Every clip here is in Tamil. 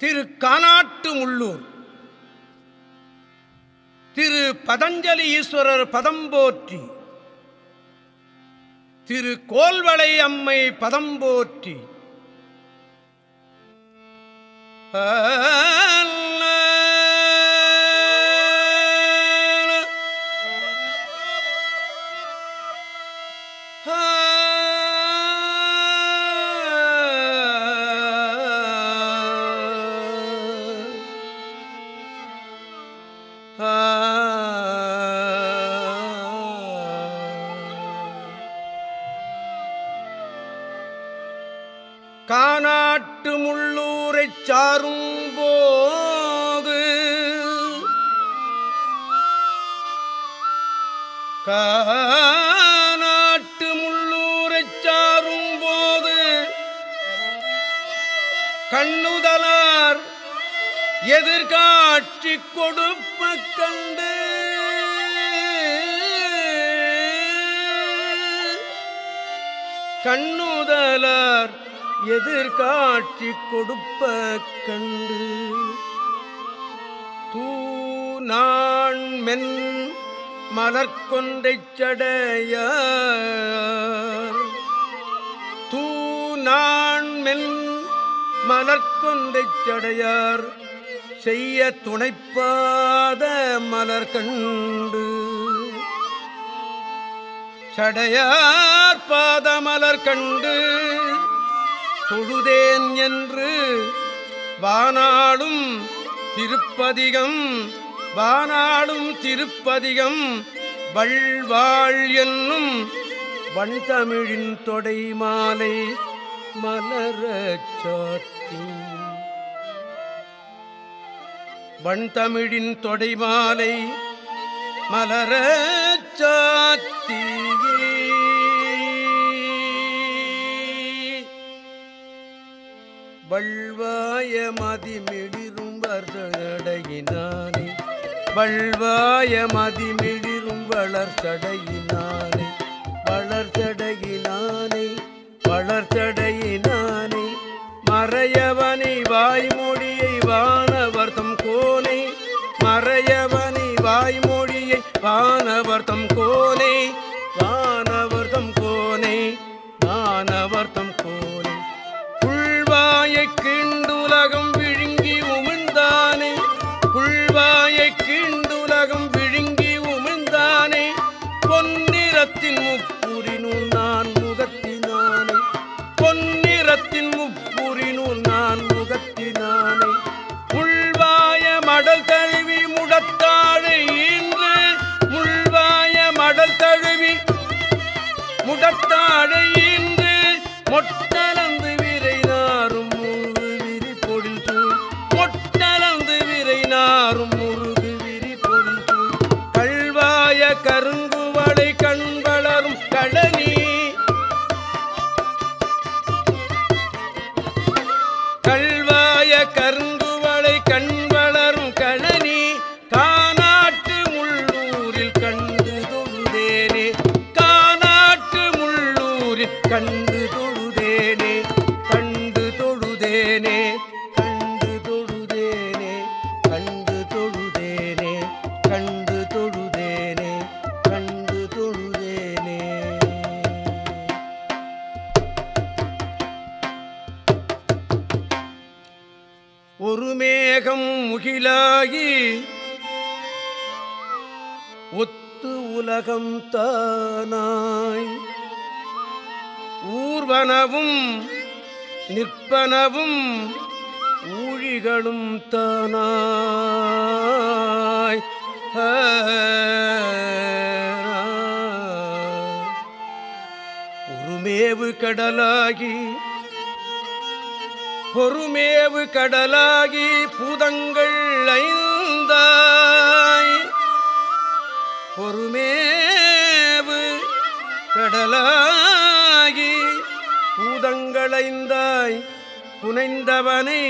திரு கானாட்டு முள்ளூர். திரு பதஞ்சலி ஈஸ்வரர் பதம்போற்றி திரு கோல்வளை அம்மை பதம்போற்றி சாரும்போது காநாட்டு போது கானாட்டு முள்ளூரைச் சாரும் கண்ணுதலார் எதிர்காட்சி கொடுப்ப கண்டு கண்ணுதலார் எதிர்காட்சி கொடுப்ப கண்டு தூ நான் மென் மலர்கொன்றைச் சடையார். தூ நான் மென் மலர்கொன்றைச் சடையார். செய்ய துணைப்பாத மலர் கண்டு சடையார் பாத மலர் கண்டு தொழுதேன் என்று வானாடும் திருப்பதிகம் வானாடும் திருப்பதிகம் வள்வாள் என்னும் வண்தமிழின் தொடை மாலை மலரச் சாத்தி. வண்தமிழின் தொடை மாலை மலரச் சாத்தி வள்வாய மதிமிடிரும் வர்தடையினானே வள்வாய மதிமிடிரும் வளர்ச்சடையினானே வளர்ச்சடையினானே வளர்ச்சடையினானே மறையவனை வாய்மொழியை வானவர்த்தம் கோனை. மறையவனை வாய்மொழியை வானவர்த்தம் தானாய். ஊர்வனவும் நிற்பனவும் ஊழிகளும் தானாய். உருமேவு கடலாகி பொறுமேவு கடலாகி பூதங்கள் ஐந்து கடலாகி பூதங்களைந்தாய் புனைந்தவனை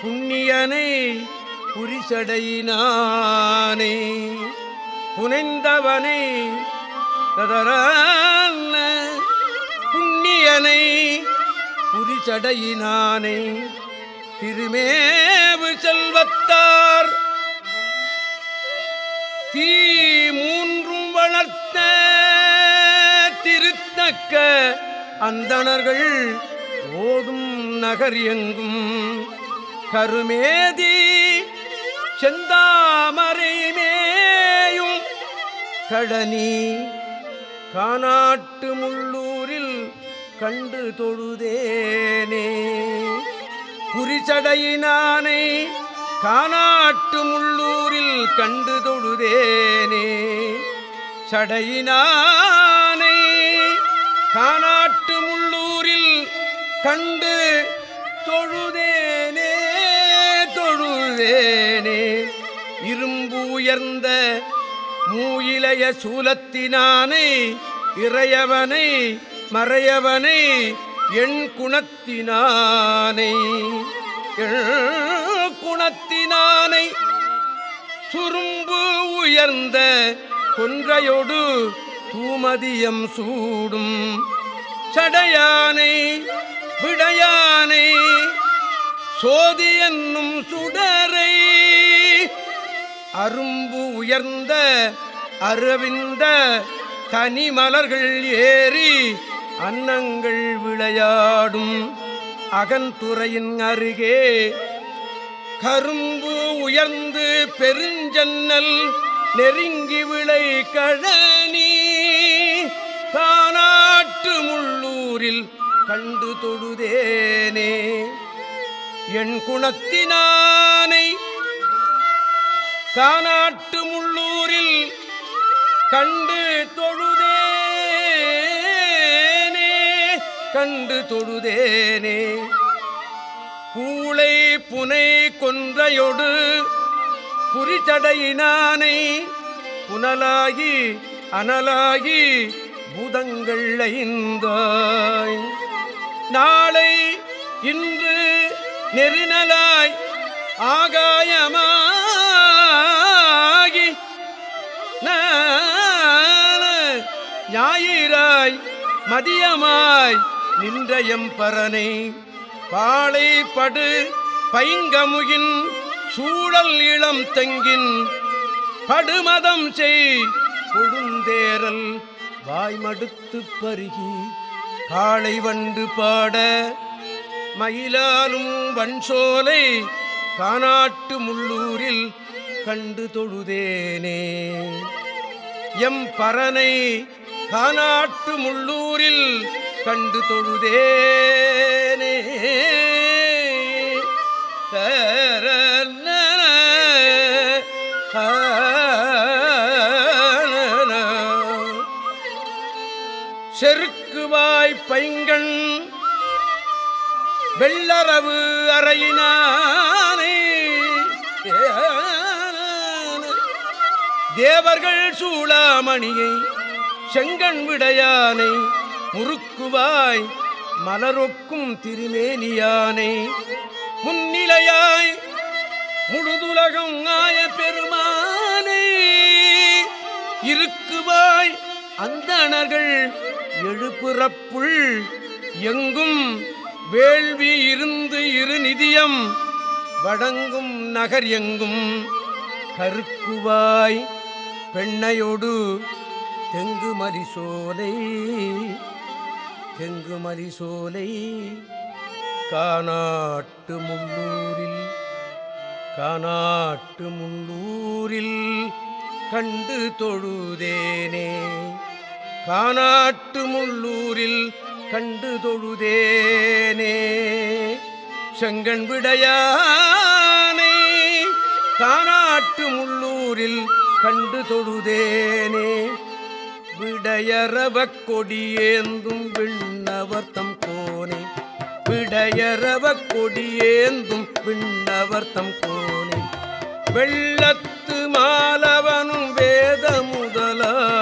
புண்ணியனை புரிசடையினானே. புனைந்தவனை கதரான புண்ணியனை புரிசடையினானை. திருமேவு செல்வத்தார் தீ மூன்றும் வளர்த்த தக்க அந்தணர்கள் ஓதும் நகர் எங்கும். கருமேதி செந்தாமரைமேயும் கடனி கானாட்டு முள்ளூரில் கண்டு தொழுதேனே. குறிச்சடையினானை கானாட்டு முள்ளூரில் கண்டு தொழுதேனே. சடையினானை காணாட்டு முள்ளூரில் கண்டு தொழுதேனே தொழுதேனே. இரும்பு உயர்ந்த மூயிலைய சூலத்தினானை இறையவனை மறையவனை என் குணத்தினானை. குணத்தினானை. சுரும்பு உயர்ந்த கொன்றையொடு தூமதியம் சூடும் சடையானை விடையானை சோதி என்னும் சுடரை அரும்பு உயர்ந்த அருவிந்த தனி மலர்கள் ஏறி அன்னங்கள் விளையாடும் அகன்துறையின் அருகே. கரும்பு உயர்ந்து பெருஞ்சன்னல் நெருங்கி விளை கழனி முள்ளூரில் கண்டு தொழுதேனே. என் குணத்தினானை கானாட்டு முள்ளூரில் கண்டு தொழுதேனே. கண்டு தொழுதேனே. பூளை புனை கொன்றையொடு குறிச்சடையினானை புனலாகி அனலாகி பூதங்கள் ஐந்தாய் நாளை இன்று நெருநலாய் ஆகாயமாகி ஞாயிறாய் மதியமாய் நின்றயம் பரனை. பாளை படு பைங்கமுகின் சூழல் இளம் தெங்கின் படுமதம் செய் கொடுந்தேரல் வாய்மடுத்து பருகி காளை வண்டு பாட மயிலாலும் வன்சோலை கானாட்டு முள்ளூரில் கண்டு தொழுதேனே. எம் பரனை கானாட்டு முள்ளூரில் கண்டு தொழுதேனே. வெள்ளரவு அறையினானே. தேவர்கள் சூளாமணியை செங்கண் விடையானை முறுக்குவாய் மலரொக்கும் திருமேனியானை. முன்னிலையாய் முழுதுலகம் ஆய பெருமானை. இருக்குவாய் அந்தணர்கள் எழுப்புறப்புள் எங்கும் வேள்வி இருந்து இரு நிதியம் வடங்கும் நகர் எங்கும். கருக்குவாய் பெண்ணையோடு தெங்கு மரிசோலை தெங்கு மரிசோலை கானாட்டு முன்னூரில் கானாட்டு முன்னூரில் கண்டு தொழுதேனே. கானாட்டு முள்ளூரில் கண்டு தொழுதேனே. செங்கண் விடையானை காணாட்டு முள்ளூரில் கண்டு தொழுதேனே. விடையறவக் கொடியேந்தும் விண்ணவர்த்தம் கோனே. விடையறவக் கொடியேந்தும் விண்ணவர்த்தம் கோனே. வெள்ளத்து மாலவனும் வேத முதலா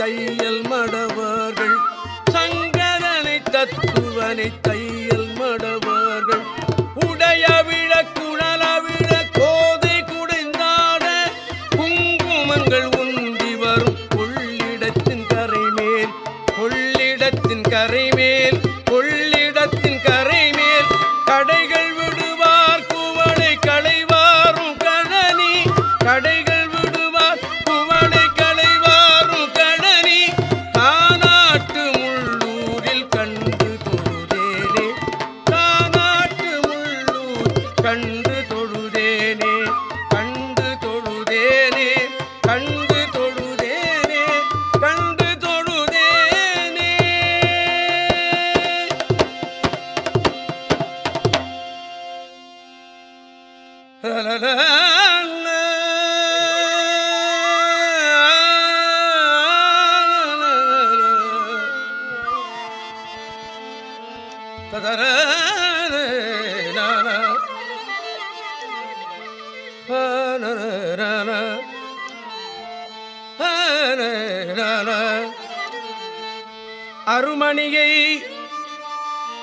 தையல் மடவர்கள் சங்கரனை தத்துவனை தையல் மடவர்கள். உடைய விழ குழல விழ கோதை குடைந்தாட குங்குமங்கள் உந்தி வரும் கொள்ளிடத்தின் கரை மேல் கொள்ளிடத்தின் கரை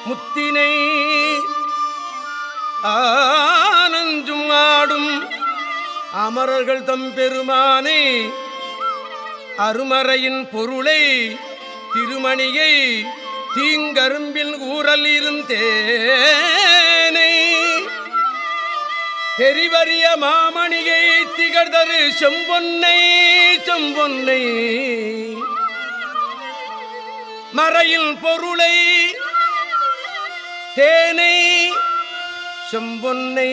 முத்தினை ஆனஞ்சும் ஆடும் அமரர்கள் தம் பெருமானை அருமறையின் பொருளை திருமணியை தீங்கரும்பில் ஊரல் இருந்தேனை தெரிவறிய மாமணியை திகழ்தரு செம்பொன்னை செம்பொன்னை. மறையில் பொருளை தேனை செம்பொன்னை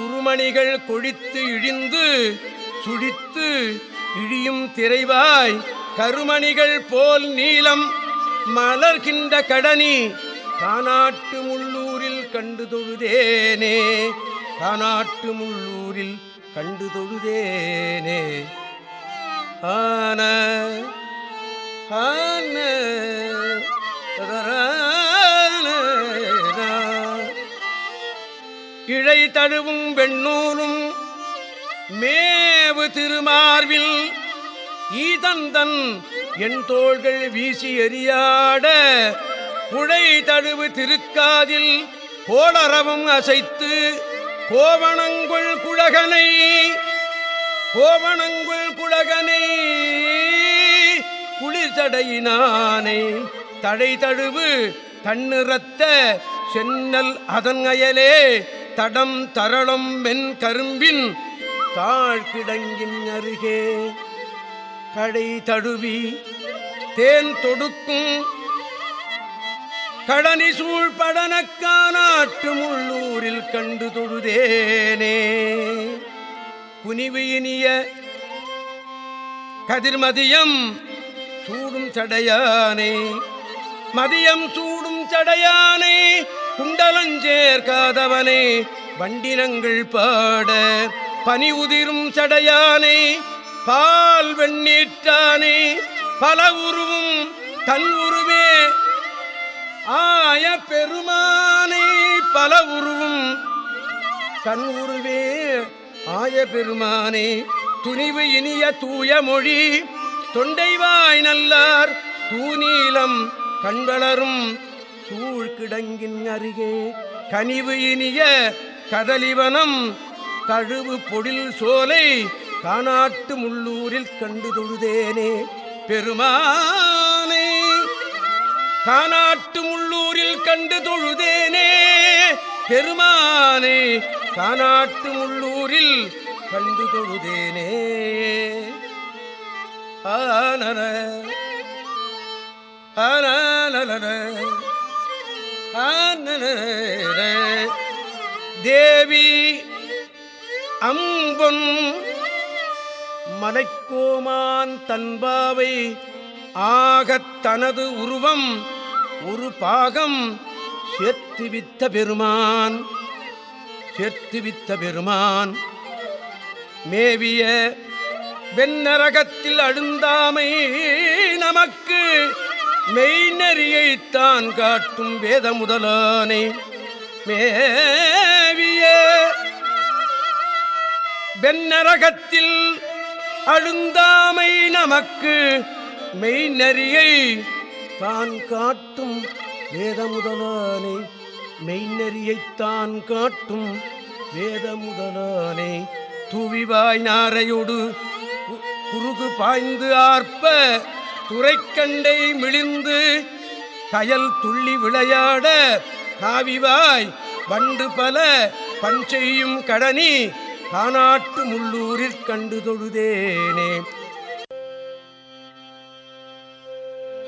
உருமணிகள் கொழித்து இழிந்து சுழித்து இழியும் திரைவாய் கருமணிகள் போல் நீளம் மலர்கின்ற கடனி கானாட்டு முள்ளூரில் கண்டு தொழுதேனே கானாட்டு முள்ளூரில் கண்டு தொழுதேனே. ஆன ஆன இழை தழுவும் வெண்ணூலும் மேவு திருமார்வில் ஈதந்தன் என் தோள்கள் வீசி எரியாட புழை தழுவு திருக்காதில் கோளரவும் அசைத்து கோவணங்குள் குழகனை கோவணங்குள் குழகனை குளிர்தடையினானை தடை தழுவு தன்னிறத்த சென்னல் அதன் அயலே தடம் தரளம் வெண் கரும்பின் தாழ்கிடங்கின் அருகே. கடை தழுவி தேன் தொடுக்கும் கடனி சூழ் படனக்கானாட்டு முள்ளூரில் கண்டு தொழுதேனே. குனிவு இனிய கதிர்மதியம் சூடும் சடையானே. மதியம் சூடும் சடையானே. குண்டலஞ்சேர்காதவனே வண்டினங்கள் பாட பனி உதிரும் சடையானை பால் வெண்ணீற்றானே பல உருவும் தன் உருவே ஆய பெருமானே பல உருவும் தன் உருவே ஆய பெருமானே துணிவு இனிய தூய மொழி தொண்டைவாய் நல்லார் தூநீலம் கண்வளரும் சூழ் கிடங்கின் அருகே கனிவு இனிய கதலிவனம் தழுவு பொழில் சோலை கானாட்டு முள்ளூரில் கண்டு தொழுதேனே. பெருமானே கானாட்டு முள்ளூரில் கண்டு தொழுதேனே. பெருமானே கானாட்டு முள்ளூரில் கண்டு தொழுதேனே. ஆனன ஆனன ஆனன தேவி அம்பொன் மலைக்கோமான் தன்பாவை ஆகத் தனது உருவம் ஒரு பாகம் சேர்த்துவித்த பெருமான் சேர்த்துவித்த பெருமான். மேவிய வெண்ணரகத்தில் அழுந்தாமை நமக்கு மெய்நெறியைத்தான் காட்டும் வேத முதலானை மேவிய. வெண்ணரகத்தில் அழுந்தாமை நமக்கு மெய்நெறியை தான் காட்டும் வேத முதலானை மெய்நெறியைத்தான் காட்டும் வேத முதலானை துவிவாய் நாரையோடு குறுகு பாய்ந்து ஆர்ப்ப துறைக்கண்டை மிளிந்து கயல் துள்ளி விளையாட காவிவாய் வண்டு பல பஞ்செய்யும் கடனி காணாட்டு முள்ளூரில் கண்டு தொழுதேனே.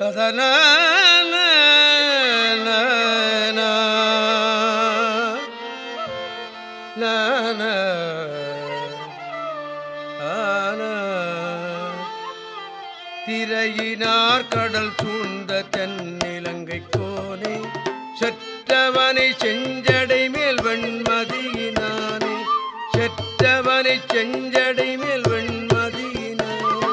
அதன திரையினார் கடல் சூழ்ந்த தென்னிலங்கை கோனை செற்றவனை செஞ்சடை மேல் வெண்மதியினானே செற்றவனை செஞ்சடை மேல் வெண்மதியினானே.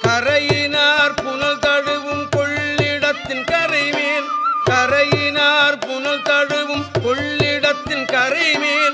கரையினார் புனல் தழுவும் கொள்ளிடத்தின் கரைமேல் கரையினார் புனல் தழுவும் கொள்ளிடத்தின் கரைமேல்